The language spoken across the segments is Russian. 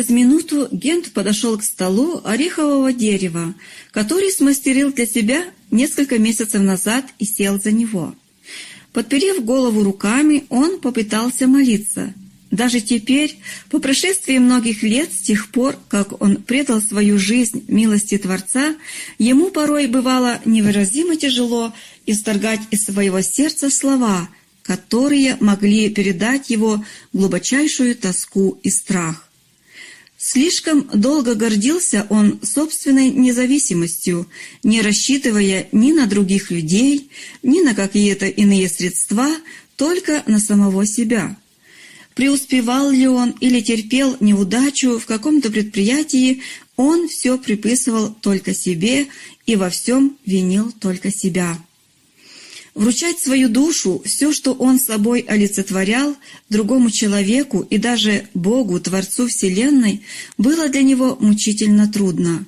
Через минуту Гент подошел к столу орехового дерева, который смастерил для себя несколько месяцев назад и сел за него. Подперев голову руками, он попытался молиться. Даже теперь, по прошествии многих лет с тех пор, как он предал свою жизнь милости Творца, ему порой бывало невыразимо тяжело исторгать из своего сердца слова, которые могли передать его глубочайшую тоску и страх. Слишком долго гордился он собственной независимостью, не рассчитывая ни на других людей, ни на какие-то иные средства, только на самого себя. Преуспевал ли он или терпел неудачу в каком-то предприятии, он все приписывал только себе и во всем винил только себя. Вручать свою душу, все, что он собой олицетворял, другому человеку и даже Богу, Творцу Вселенной, было для него мучительно трудно.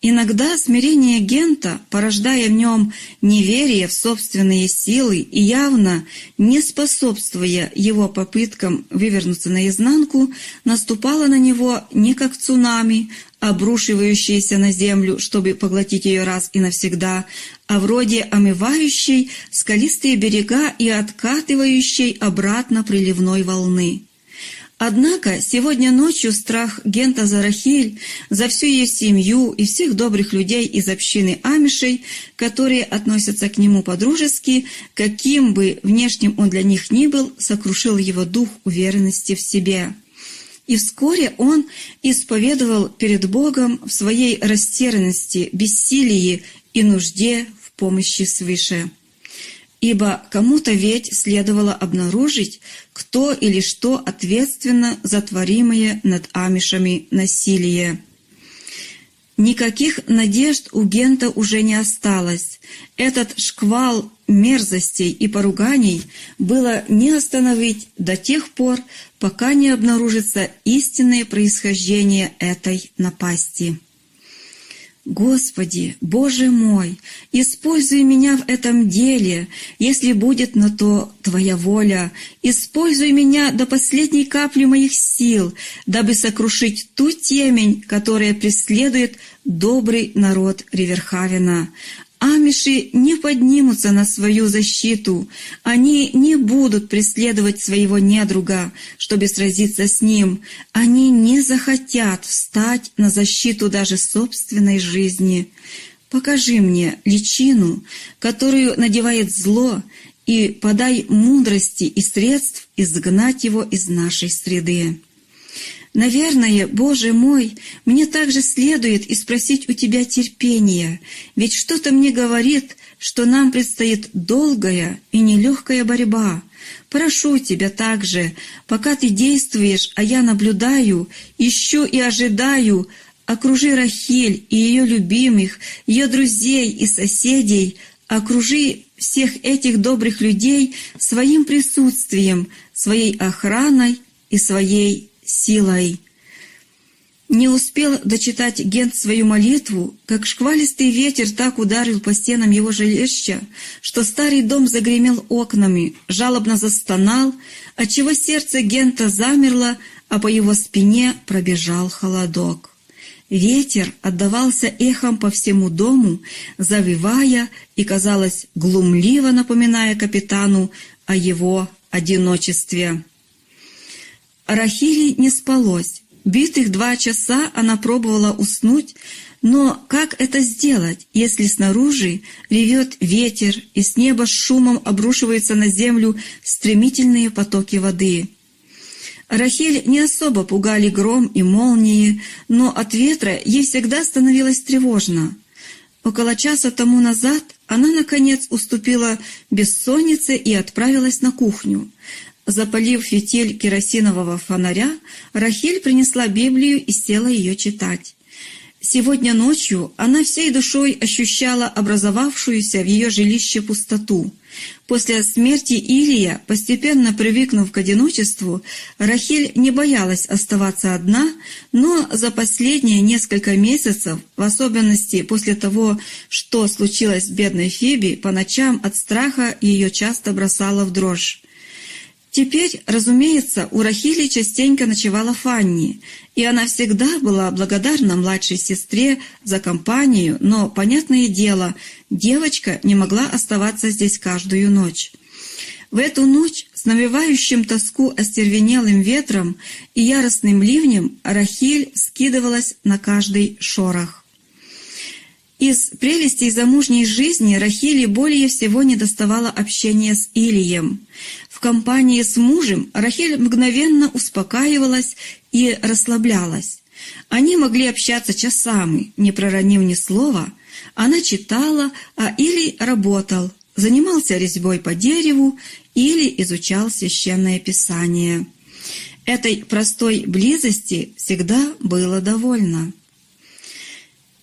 Иногда смирение Гента, порождая в нем неверие в собственные силы и явно не способствуя его попыткам вывернуться наизнанку, наступало на него не как цунами, обрушивающееся на землю, чтобы поглотить ее раз и навсегда, а вроде омывающей скалистые берега и откатывающей обратно приливной волны. Однако сегодня ночью страх Гента за Рахиль, за всю ее семью и всех добрых людей из общины Амишей, которые относятся к нему по-дружески, каким бы внешним он для них ни был, сокрушил его дух уверенности в себе. И вскоре он исповедовал перед Богом в своей растерянности, бессилии и нужде в помощи свыше ибо кому-то ведь следовало обнаружить, кто или что ответственно за творимое над амишами насилие. Никаких надежд у Гента уже не осталось. Этот шквал мерзостей и поруганий было не остановить до тех пор, пока не обнаружится истинное происхождение этой напасти. Господи, Боже мой, используй меня в этом деле, если будет на то Твоя воля. Используй меня до последней капли моих сил, дабы сокрушить ту темень, которая преследует добрый народ Риверхавена. Амиши не поднимутся на свою защиту, они не будут преследовать своего недруга, чтобы сразиться с ним, они не захотят встать на защиту даже собственной жизни. Покажи мне личину, которую надевает зло, и подай мудрости и средств изгнать его из нашей среды. Наверное, Боже мой, мне также следует и спросить у Тебя терпения, ведь что-то мне говорит, что нам предстоит долгая и нелегкая борьба. Прошу Тебя также, пока Ты действуешь, а я наблюдаю, ищу и ожидаю, окружи Рахиль и ее любимых, ее друзей и соседей, окружи всех этих добрых людей своим присутствием, своей охраной и своей силой. Не успел дочитать Гент свою молитву, как шквалистый ветер так ударил по стенам его жилища, что старый дом загремел окнами, жалобно застонал, отчего сердце Гента замерло, а по его спине пробежал холодок. Ветер отдавался эхом по всему дому, завивая и, казалось, глумливо напоминая капитану о его одиночестве. Рахили не спалось. Битых два часа она пробовала уснуть, но как это сделать, если снаружи ревет ветер и с неба с шумом обрушиваются на землю стремительные потоки воды? Рахиль не особо пугали гром и молнии, но от ветра ей всегда становилось тревожно. Около часа тому назад она, наконец, уступила бессоннице и отправилась на кухню. Запалив фитиль керосинового фонаря, Рахиль принесла Библию и села ее читать. Сегодня ночью она всей душой ощущала образовавшуюся в ее жилище пустоту. После смерти Илия, постепенно привыкнув к одиночеству, Рахиль не боялась оставаться одна, но за последние несколько месяцев, в особенности после того, что случилось с бедной Фиби, по ночам от страха ее часто бросала в дрожь. Теперь, разумеется, у Рахили частенько ночевала Фанни, и она всегда была благодарна младшей сестре за компанию, но, понятное дело, девочка не могла оставаться здесь каждую ночь. В эту ночь с навевающим тоску остервенелым ветром и яростным ливнем Рахиль скидывалась на каждый шорох. Из прелестей замужней жизни Рахили более всего недоставало общения с Илием. В компании с мужем Рахиль мгновенно успокаивалась и расслаблялась. Они могли общаться часами, не проронив ни слова. Она читала, а Илий работал, занимался резьбой по дереву или изучал священное писание. Этой простой близости всегда было довольно.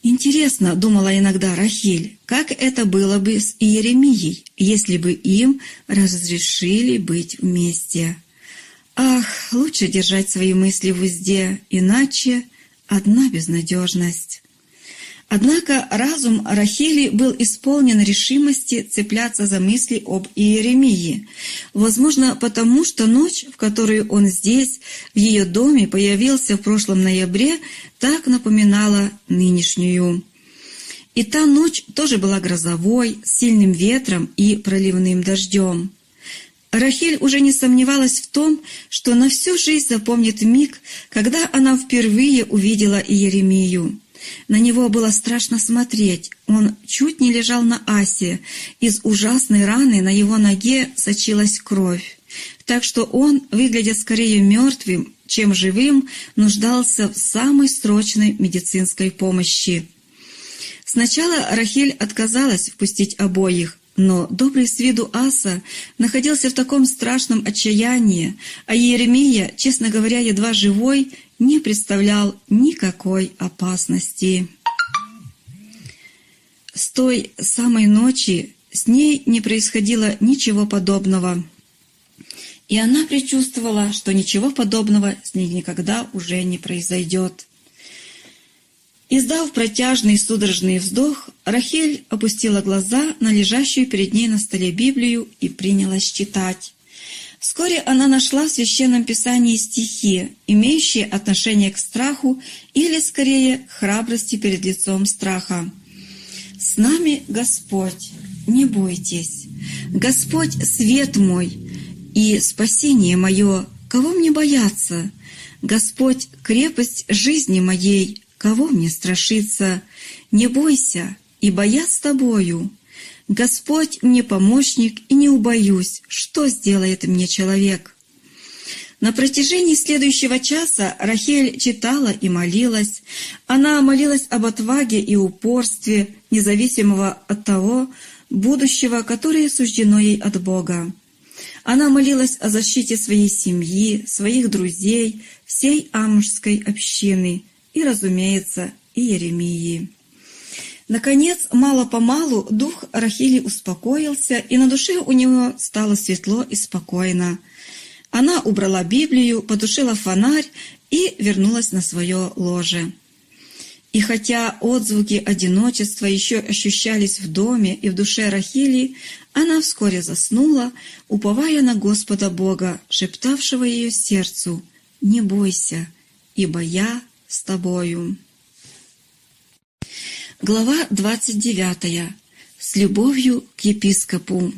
Интересно, думала иногда Рахиль, как это было бы с Иеремией, если бы им разрешили быть вместе. Ах, лучше держать свои мысли в узде, иначе одна безнадежность. Однако разум Рахили был исполнен решимости цепляться за мысли об Иеремии. Возможно, потому что ночь, в которую он здесь, в ее доме, появился в прошлом ноябре, так напоминала нынешнюю. И та ночь тоже была грозовой, с сильным ветром и проливным дождем. Рахиль уже не сомневалась в том, что на всю жизнь запомнит миг, когда она впервые увидела Иеремию. На него было страшно смотреть. Он чуть не лежал на асе. Из ужасной раны на его ноге сочилась кровь. Так что он, выглядя скорее мертвым, чем живым, нуждался в самой срочной медицинской помощи. Сначала Рахиль отказалась впустить обоих, но добрый с виду Аса находился в таком страшном отчаянии, а Еремия, честно говоря, едва живой, не представлял никакой опасности. С той самой ночи с ней не происходило ничего подобного, и она предчувствовала, что ничего подобного с ней никогда уже не произойдет. Издав протяжный судорожный вздох, Рахель опустила глаза на лежащую перед ней на столе Библию и принялась читать. Вскоре она нашла в Священном Писании стихи, имеющие отношение к страху или, скорее, храбрости перед лицом страха. «С нами Господь, не бойтесь. Господь — свет мой и спасение мое, кого мне бояться? Господь — крепость жизни моей, кого мне страшиться? Не бойся, ибо я с тобою». Господь мне помощник, и не убоюсь, что сделает мне человек. На протяжении следующего часа Рахель читала и молилась. Она молилась об отваге и упорстве, независимого от того будущего, которое суждено ей от Бога. Она молилась о защите своей семьи, своих друзей, всей амжской общины и, разумеется, и Еремии. Наконец, мало-помалу дух Рахили успокоился, и на душе у него стало светло и спокойно. Она убрала Библию, потушила фонарь и вернулась на свое ложе. И хотя отзвуки одиночества еще ощущались в доме и в душе Рахили, она вскоре заснула, уповая на Господа Бога, шептавшего ее сердцу «Не бойся, ибо я с тобою». Глава 29. С любовью к епископу.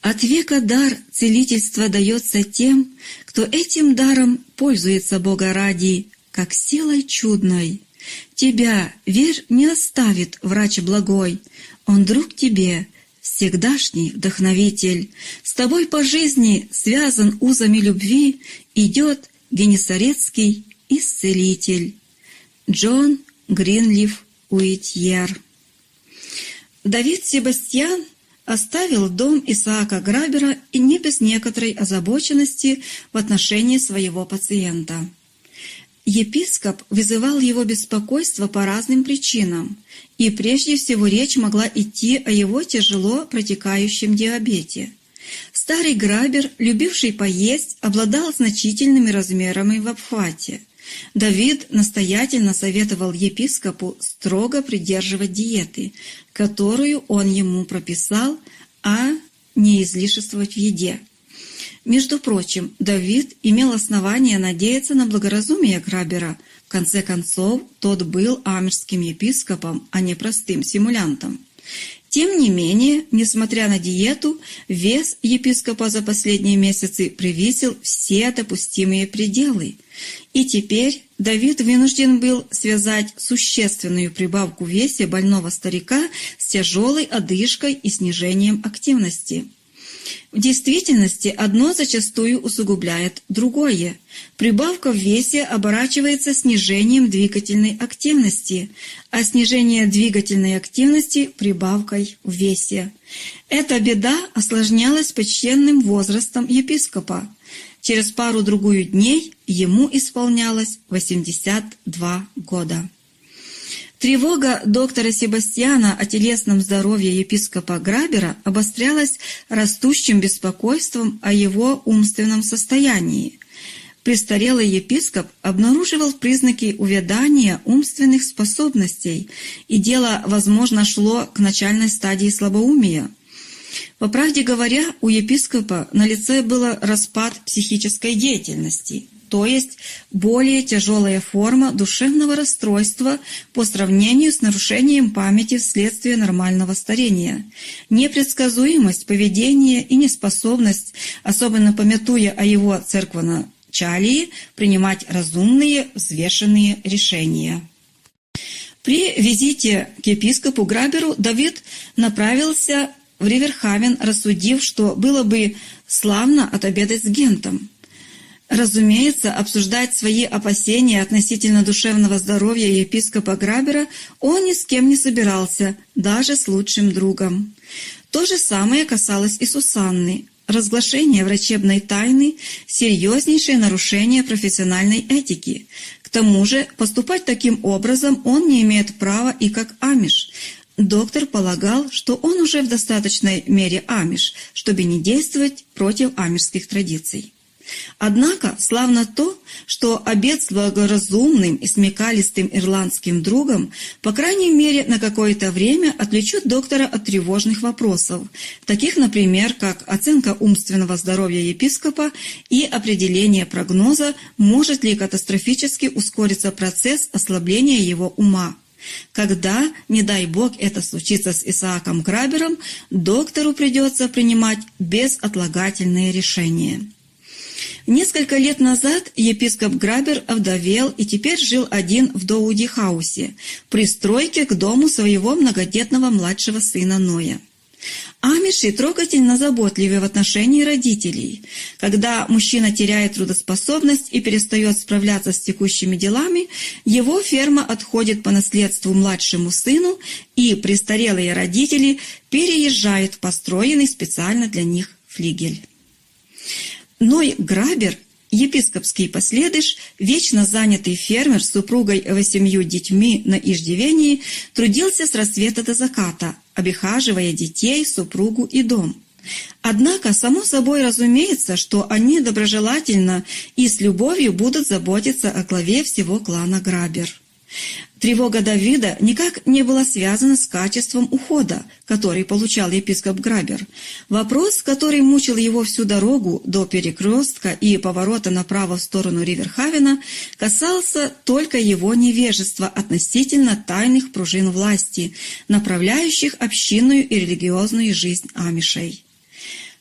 От века дар целительства дается тем, кто этим даром пользуется Бога ради, как силой чудной. Тебя, верь, не оставит врач благой, он друг тебе, всегдашний вдохновитель. С тобой по жизни связан узами любви, идет Генесарецкий исцелитель. Джон Гринлиф Уитьер. Давид Себастьян оставил дом Исаака Грабера и не без некоторой озабоченности в отношении своего пациента. Епископ вызывал его беспокойство по разным причинам, и прежде всего речь могла идти о его тяжело протекающем диабете. Старый Грабер, любивший поесть, обладал значительными размерами в обхвате – Давид настоятельно советовал епископу строго придерживать диеты, которую он ему прописал, а не излишествовать в еде. Между прочим, Давид имел основание надеяться на благоразумие Грабера. В конце концов, тот был амирским епископом, а не простым симулянтом. Тем не менее, несмотря на диету, вес епископа за последние месяцы превысил все допустимые пределы. И теперь Давид вынужден был связать существенную прибавку в весе больного старика с тяжелой одышкой и снижением активности. В действительности одно зачастую усугубляет другое. Прибавка в весе оборачивается снижением двигательной активности, а снижение двигательной активности – прибавкой в весе. Эта беда осложнялась почтенным возрастом епископа. Через пару-другую дней ему исполнялось 82 года. Тревога доктора Себастьяна о телесном здоровье епископа Грабера обострялась растущим беспокойством о его умственном состоянии. Престарелый епископ обнаруживал признаки увядания умственных способностей, и дело, возможно, шло к начальной стадии слабоумия. По правде говоря, у епископа на лице был распад психической деятельности – то есть более тяжелая форма душевного расстройства по сравнению с нарушением памяти вследствие нормального старения. Непредсказуемость поведения и неспособность, особенно пометуя о его церквоначалии, принимать разумные, взвешенные решения. При визите к епископу Граберу Давид направился в Риверхавен, рассудив, что было бы славно отобедать с Гентом. Разумеется, обсуждать свои опасения относительно душевного здоровья епископа Грабера он ни с кем не собирался, даже с лучшим другом. То же самое касалось и Сусанны. Разглашение врачебной тайны – серьезнейшее нарушение профессиональной этики. К тому же поступать таким образом он не имеет права и как амиш. Доктор полагал, что он уже в достаточной мере амиш, чтобы не действовать против амишских традиций. Однако славно то, что обед с благоразумным и смекалистым ирландским другом, по крайней мере, на какое-то время отвлечет доктора от тревожных вопросов, таких, например, как оценка умственного здоровья епископа и определение прогноза, может ли катастрофически ускориться процесс ослабления его ума. Когда, не дай бог, это случится с Исааком Крабером, доктору придется принимать безотлагательные решения. Несколько лет назад епископ Грабер овдовел и теперь жил один в Доуди-хаусе, пристройке к дому своего многодетного младшего сына Ноя. Амиши трогательно заботливы в отношении родителей. Когда мужчина теряет трудоспособность и перестает справляться с текущими делами, его ферма отходит по наследству младшему сыну, и престарелые родители переезжают в построенный специально для них флигель. Ной Грабер, епископский последыш, вечно занятый фермер с супругой и восемью детьми на иждивении, трудился с рассвета до заката, обихаживая детей, супругу и дом. Однако, само собой разумеется, что они доброжелательно и с любовью будут заботиться о главе всего клана Грабер. Тревога Давида никак не была связана с качеством ухода, который получал епископ Грабер. Вопрос, который мучил его всю дорогу до перекрестка и поворота направо в сторону Риверхавена, касался только его невежества относительно тайных пружин власти, направляющих общинную и религиозную жизнь амишей.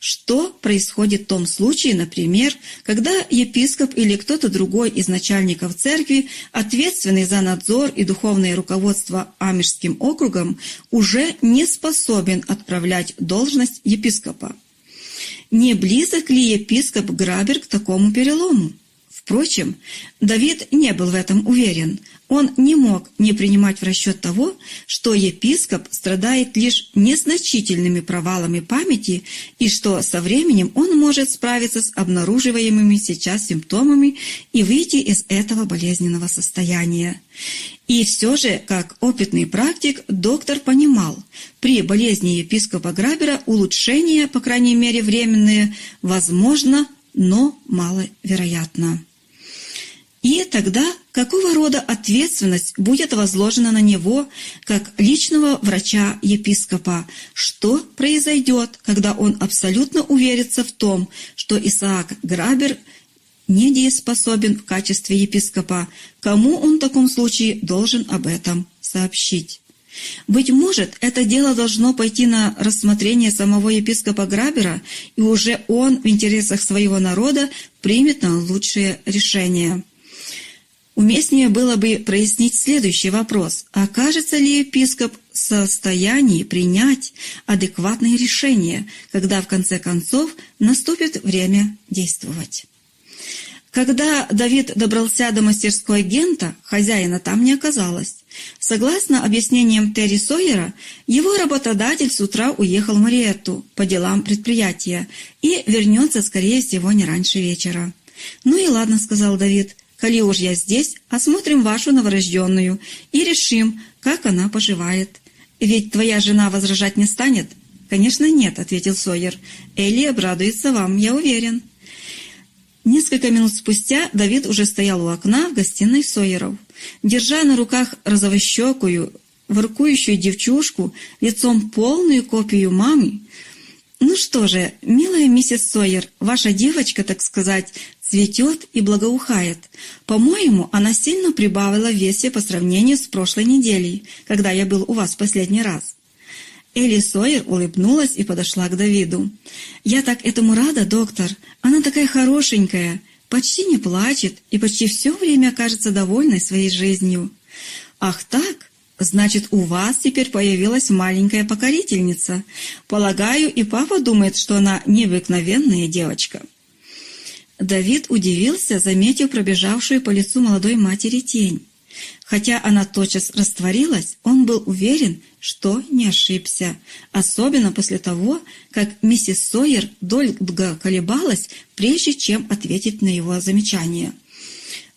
Что происходит в том случае, например, когда епископ или кто-то другой из начальников церкви, ответственный за надзор и духовное руководство Амишским округом, уже не способен отправлять должность епископа? Не близок ли епископ Грабер к такому перелому? Впрочем, Давид не был в этом уверен. Он не мог не принимать в расчет того, что епископ страдает лишь незначительными провалами памяти и что со временем он может справиться с обнаруживаемыми сейчас симптомами и выйти из этого болезненного состояния. И все же, как опытный практик, доктор понимал, при болезни епископа Грабера улучшение, по крайней мере временное, возможно, но маловероятно. И тогда какого рода ответственность будет возложена на него, как личного врача-епископа? Что произойдет, когда он абсолютно уверится в том, что Исаак Грабер недееспособен в качестве епископа? Кому он в таком случае должен об этом сообщить? Быть может, это дело должно пойти на рассмотрение самого епископа Грабера, и уже он в интересах своего народа примет на лучшее решение. Уместнее было бы прояснить следующий вопрос. Окажется ли епископ в состоянии принять адекватные решения, когда в конце концов наступит время действовать? Когда Давид добрался до мастерской агента, хозяина там не оказалось. Согласно объяснениям Терри Сойера, его работодатель с утра уехал в Мариетту по делам предприятия и вернется, скорее всего, не раньше вечера. «Ну и ладно», — сказал Давид, — «коли уж я здесь, осмотрим вашу новорожденную и решим, как она поживает. Ведь твоя жена возражать не станет?» «Конечно нет», — ответил Сойер. «Элли обрадуется вам, я уверен». Несколько минут спустя Давид уже стоял у окна в гостиной Сойеров. Держа на руках розовощекую, воркующую девчушку, лицом полную копию мамы, «Ну что же, милая миссис Сойер, ваша девочка, так сказать, цветет и благоухает. По-моему, она сильно прибавила в весе по сравнению с прошлой неделей, когда я был у вас в последний раз». Элли Сойер улыбнулась и подошла к Давиду. «Я так этому рада, доктор. Она такая хорошенькая, почти не плачет и почти все время кажется довольной своей жизнью». «Ах так? Значит, у вас теперь появилась маленькая покорительница. Полагаю, и папа думает, что она необыкновенная девочка». Давид удивился, заметив пробежавшую по лицу молодой матери тень. Хотя она тотчас растворилась, он был уверен, что не ошибся, особенно после того, как миссис Сойер долго колебалась, прежде чем ответить на его замечание.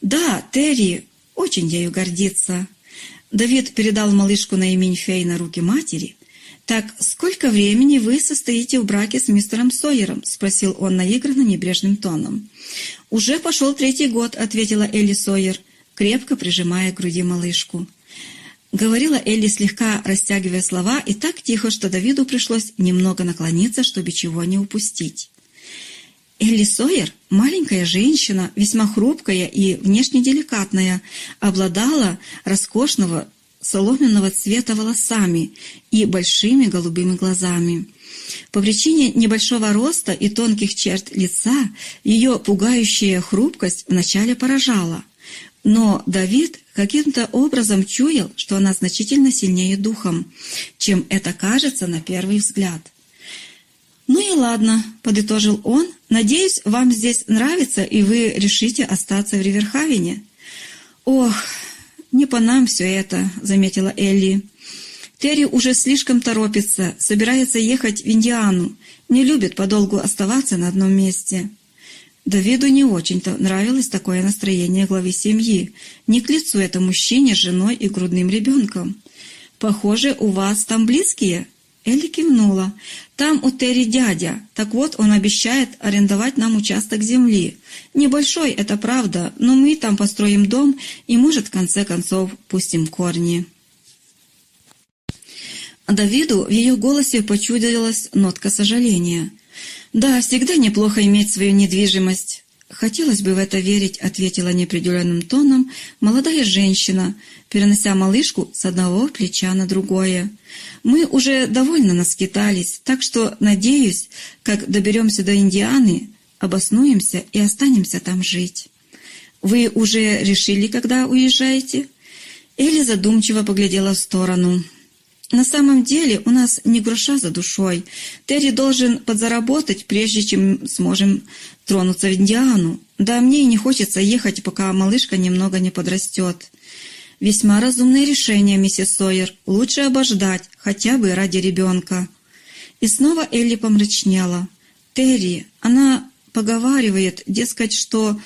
«Да, Терри очень ею гордится». Давид передал малышку на имень Фей на руки матери. «Так сколько времени вы состоите в браке с мистером Сойером?» — спросил он наигранно небрежным тоном. «Уже пошел третий год», — ответила Элли Сойер крепко прижимая к груди малышку. Говорила Элли, слегка растягивая слова, и так тихо, что Давиду пришлось немного наклониться, чтобы чего не упустить. Элли Сойер, маленькая женщина, весьма хрупкая и внешне деликатная, обладала роскошного соломенного цвета волосами и большими голубыми глазами. По причине небольшого роста и тонких черт лица ее пугающая хрупкость вначале поражала, но Давид каким-то образом чуял, что она значительно сильнее духом, чем это кажется на первый взгляд. «Ну и ладно», — подытожил он, — «надеюсь, вам здесь нравится, и вы решите остаться в Риверхавене». «Ох, не по нам все это», — заметила Элли. «Терри уже слишком торопится, собирается ехать в Индиану, не любит подолгу оставаться на одном месте». Давиду не очень-то нравилось такое настроение главы семьи. Не к лицу это мужчине женой и грудным ребенком. «Похоже, у вас там близкие?» Элли кивнула. «Там у Терри дядя. Так вот, он обещает арендовать нам участок земли. Небольшой, это правда, но мы там построим дом и, может, в конце концов, пустим корни». Давиду в ее голосе почудилась нотка сожаления – «Да, всегда неплохо иметь свою недвижимость». «Хотелось бы в это верить», — ответила неопределенным тоном молодая женщина, перенося малышку с одного плеча на другое. «Мы уже довольно наскитались, так что, надеюсь, как доберемся до Индианы, обоснуемся и останемся там жить». «Вы уже решили, когда уезжаете?» Элли задумчиво поглядела в сторону. На самом деле у нас не гроша за душой. Терри должен подзаработать, прежде чем сможем тронуться в Индиану. Да мне и не хочется ехать, пока малышка немного не подрастет. Весьма разумное решение, миссис Сойер. Лучше обождать, хотя бы ради ребенка. И снова Элли помрачнела. Терри, она поговаривает, дескать, что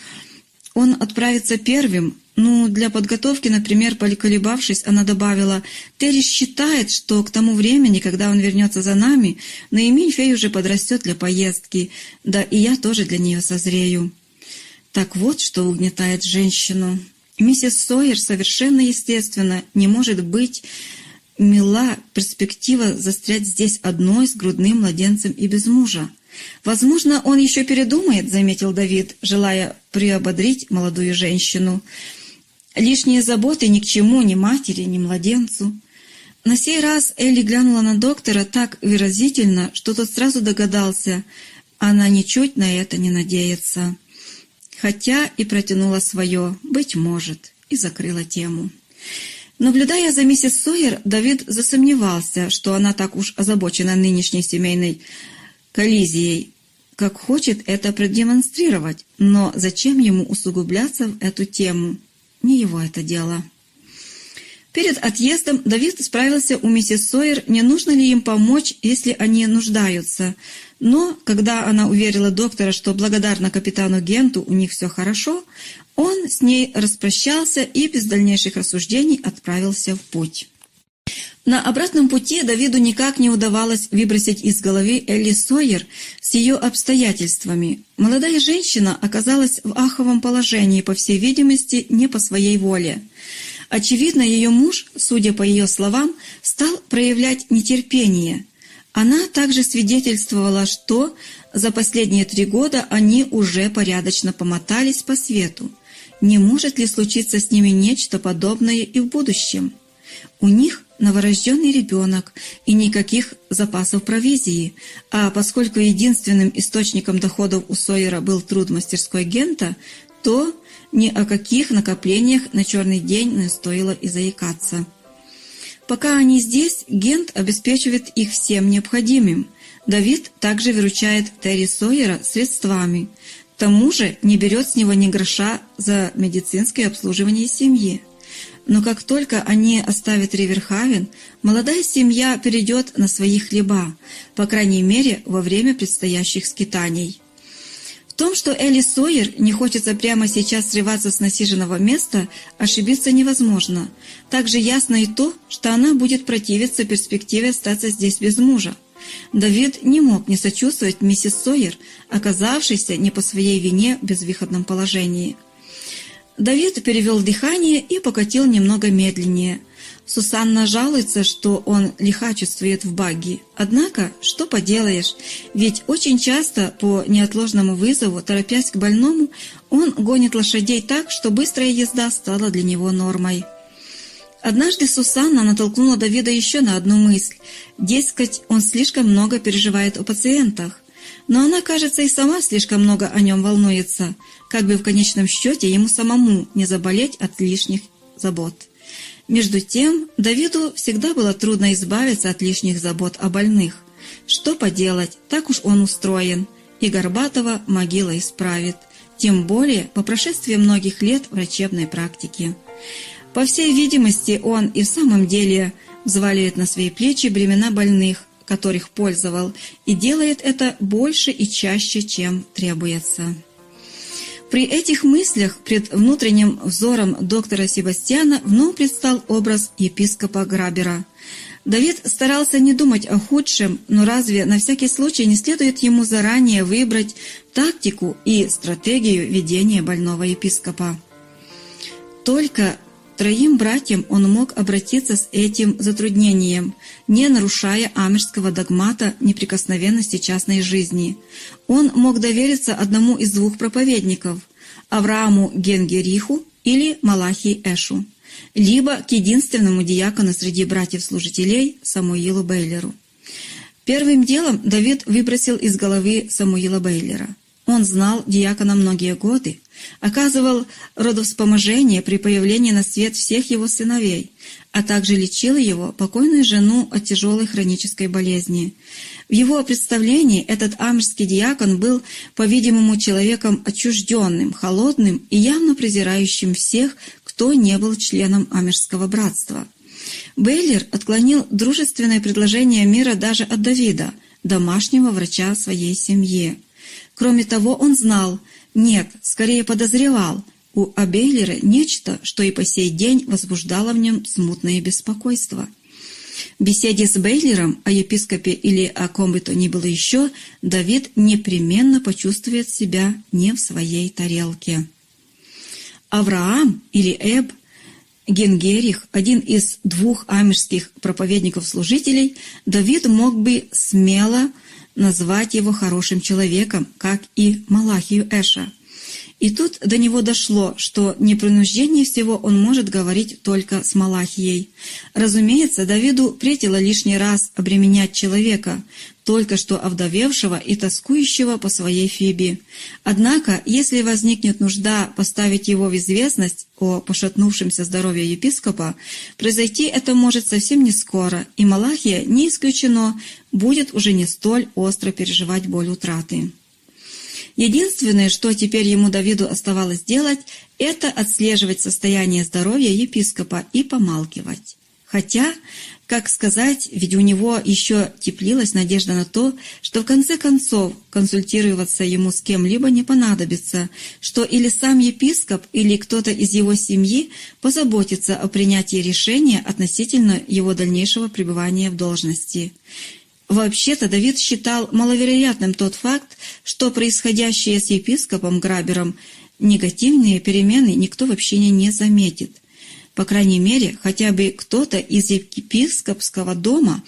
он отправится первым, ну, для подготовки, например, поколебавшись, она добавила, «Терри считает, что к тому времени, когда он вернется за нами, Наимень Фей уже подрастет для поездки, да и я тоже для нее созрею». Так вот, что угнетает женщину. Миссис Сойер совершенно естественно не может быть мила перспектива застрять здесь одной с грудным младенцем и без мужа. «Возможно, он еще передумает», — заметил Давид, желая приободрить молодую женщину. «Лишние заботы ни к чему ни матери, ни младенцу». На сей раз Элли глянула на доктора так выразительно, что тот сразу догадался, она ничуть на это не надеется. Хотя и протянула свое «быть может» и закрыла тему. Наблюдая за миссис Сойер, Давид засомневался, что она так уж озабочена нынешней семейной коллизией, как хочет это продемонстрировать, но зачем ему усугубляться в эту тему? Не его это дело. Перед отъездом Давид справился у миссис Сойер, не нужно ли им помочь, если они нуждаются. Но, когда она уверила доктора, что благодарна капитану Генту у них все хорошо, он с ней распрощался и без дальнейших рассуждений отправился в путь. На обратном пути Давиду никак не удавалось выбросить из головы Элли Сойер с ее обстоятельствами. Молодая женщина оказалась в аховом положении, по всей видимости, не по своей воле. Очевидно, ее муж, судя по ее словам, стал проявлять нетерпение. Она также свидетельствовала, что за последние три года они уже порядочно помотались по свету. Не может ли случиться с ними нечто подобное и в будущем? У них новорожденный ребенок и никаких запасов провизии, а поскольку единственным источником доходов у Сойера был труд мастерской Гента, то ни о каких накоплениях на черный день не стоило и заикаться. Пока они здесь, Гент обеспечивает их всем необходимым. Давид также выручает Терри Сойера средствами. К тому же не берет с него ни гроша за медицинское обслуживание семьи. Но как только они оставят Риверхавен, молодая семья перейдет на свои хлеба, по крайней мере, во время предстоящих скитаний. В том, что Элли Сойер не хочется прямо сейчас срываться с насиженного места, ошибиться невозможно. Также ясно и то, что она будет противиться перспективе остаться здесь без мужа. Давид не мог не сочувствовать миссис Сойер, оказавшейся не по своей вине в безвыходном положении. Давид перевел дыхание и покатил немного медленнее. Сусанна жалуется, что он лихачествует в багги. Однако, что поделаешь, ведь очень часто по неотложному вызову, торопясь к больному, он гонит лошадей так, что быстрая езда стала для него нормой. Однажды Сусанна натолкнула Давида еще на одну мысль. Дескать, он слишком много переживает о пациентах. Но она, кажется, и сама слишком много о нем волнуется, как бы в конечном счете ему самому не заболеть от лишних забот. Между тем, Давиду всегда было трудно избавиться от лишних забот о больных. Что поделать, так уж он устроен, и Горбатова могила исправит, тем более по прошествии многих лет врачебной практики. По всей видимости, он и в самом деле взваливает на свои плечи бремена больных, которых пользовал, и делает это больше и чаще, чем требуется. При этих мыслях пред внутренним взором доктора Себастьяна вновь предстал образ епископа Грабера. Давид старался не думать о худшем, но разве на всякий случай не следует ему заранее выбрать тактику и стратегию ведения больного епископа? Только Троим братьям он мог обратиться с этим затруднением, не нарушая амерского догмата неприкосновенности частной жизни. Он мог довериться одному из двух проповедников – Аврааму Генгериху или Малахии Эшу, либо к единственному диакону среди братьев-служителей Самуилу Бейлеру. Первым делом Давид выбросил из головы Самуила Бейлера – он знал диакона многие годы, оказывал родовспоможение при появлении на свет всех его сыновей, а также лечил его, покойную жену, от тяжелой хронической болезни. В его представлении этот амирский диакон был, по-видимому, человеком отчужденным, холодным и явно презирающим всех, кто не был членом Амирского братства. Бейлер отклонил дружественное предложение мира даже от Давида, домашнего врача своей семьи. Кроме того, он знал, нет, скорее подозревал, у Абейлера нечто, что и по сей день возбуждало в нем смутное беспокойство. В беседе с Бейлером о епископе или о ком бы то ни было еще, Давид непременно почувствует себя не в своей тарелке. Авраам или Эб Генгерих, один из двух амишских проповедников-служителей, Давид мог бы смело назвать его хорошим человеком, как и Малахию Эша – и тут до него дошло, что непринуждение всего он может говорить только с Малахией. Разумеется, Давиду претило лишний раз обременять человека, только что овдовевшего и тоскующего по своей Фибе. Однако, если возникнет нужда поставить его в известность о пошатнувшемся здоровье епископа, произойти это может совсем не скоро, и Малахия, не исключено, будет уже не столь остро переживать боль утраты. Единственное, что теперь ему Давиду оставалось делать, это отслеживать состояние здоровья епископа и помалкивать. Хотя, как сказать, ведь у него еще теплилась надежда на то, что в конце концов консультироваться ему с кем-либо не понадобится, что или сам епископ, или кто-то из его семьи позаботится о принятии решения относительно его дальнейшего пребывания в должности. Вообще-то Давид считал маловероятным тот факт, что происходящее с епископом Грабером негативные перемены никто в общине не заметит. По крайней мере, хотя бы кто-то из епископского дома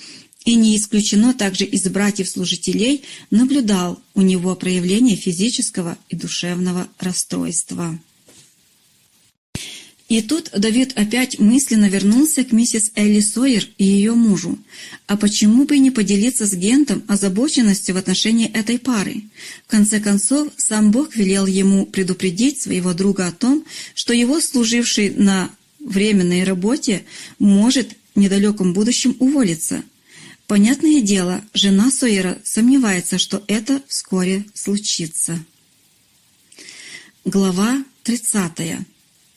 и не исключено также из братьев-служителей наблюдал у него проявление физического и душевного расстройства. И тут Давид опять мысленно вернулся к миссис Элли Сойер и ее мужу. А почему бы не поделиться с Гентом озабоченностью в отношении этой пары? В конце концов, сам Бог велел ему предупредить своего друга о том, что его служивший на временной работе может в недалеком будущем уволиться. Понятное дело, жена Сойера сомневается, что это вскоре случится. Глава тридцатая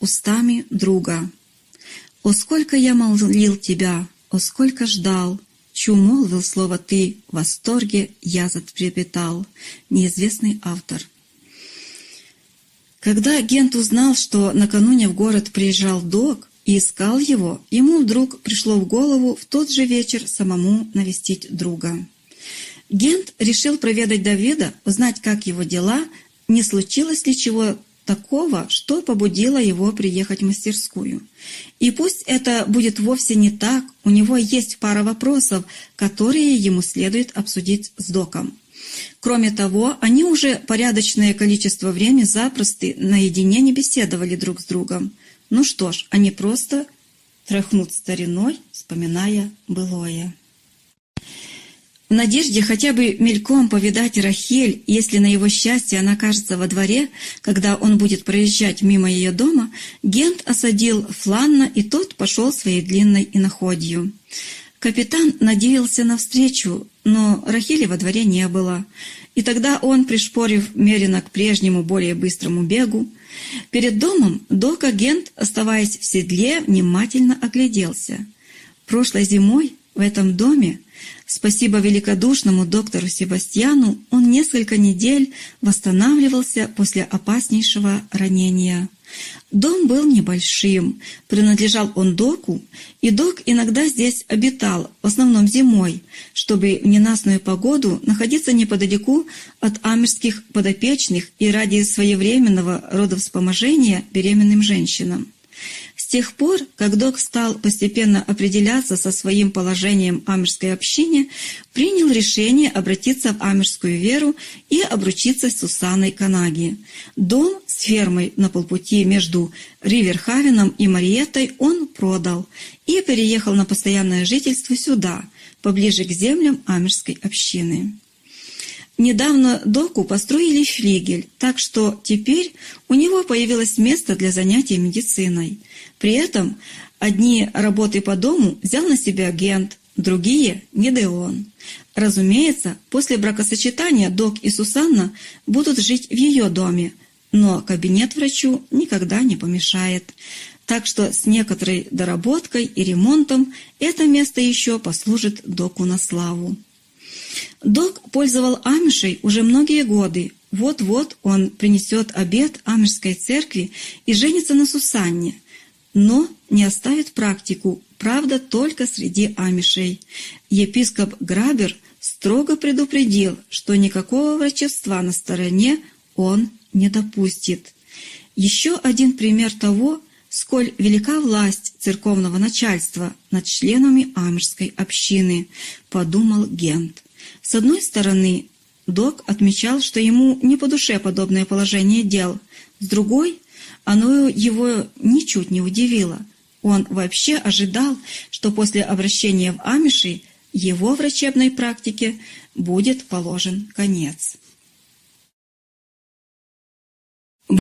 устами друга. «О, сколько я молил тебя, о, сколько ждал!» Чу молвил слово «ты», в восторге я затрепетал. Неизвестный автор. Когда агент узнал, что накануне в город приезжал док и искал его, ему вдруг пришло в голову в тот же вечер самому навестить друга. Гент решил проведать Давида, узнать, как его дела, не случилось ли чего такого, что побудило его приехать в мастерскую. И пусть это будет вовсе не так, у него есть пара вопросов, которые ему следует обсудить с доком. Кроме того, они уже порядочное количество времени запросто наедине не беседовали друг с другом. Ну что ж, они просто тряхнут стариной, вспоминая былое. В надежде хотя бы мельком повидать Рахель, если на его счастье она окажется во дворе, когда он будет проезжать мимо ее дома, Гент осадил Фланна, и тот пошел своей длинной иноходью. Капитан надеялся на встречу, но Рахели во дворе не было, и тогда он, пришпорив мерено к прежнему, более быстрому бегу, перед домом док Гент, оставаясь в седле, внимательно огляделся. Прошлой зимой в этом доме Спасибо великодушному доктору Себастьяну, он несколько недель восстанавливался после опаснейшего ранения. Дом был небольшим, принадлежал он доку, и док иногда здесь обитал, в основном зимой, чтобы в ненастную погоду находиться неподалеку от амирских подопечных и ради своевременного родовспоможения беременным женщинам тех пор, как док стал постепенно определяться со своим положением в амирской общине, принял решение обратиться в амирскую веру и обручиться с Сусаной Канаги. Дом с фермой на полпути между Риверхавеном и Мариетой он продал и переехал на постоянное жительство сюда, поближе к землям амирской общины. Недавно доку построили флигель, так что теперь у него появилось место для занятий медициной. При этом одни работы по дому взял на себя агент, другие – Гедеон. Разумеется, после бракосочетания док и Сусанна будут жить в ее доме, но кабинет врачу никогда не помешает. Так что с некоторой доработкой и ремонтом это место еще послужит доку на славу. Док пользовал амишей уже многие годы. Вот-вот он принесет обед амишской церкви и женится на Сусанне. Но не оставит практику, правда, только среди амишей. Епископ Грабер строго предупредил, что никакого врачества на стороне он не допустит. Еще один пример того, сколь велика власть церковного начальства над членами амежской общины, подумал Гент. С одной стороны, Док отмечал, что ему не по душе подобное положение дел. С другой, оно его ничуть не удивило. Он вообще ожидал, что после обращения в Амиши его врачебной практике будет положен конец.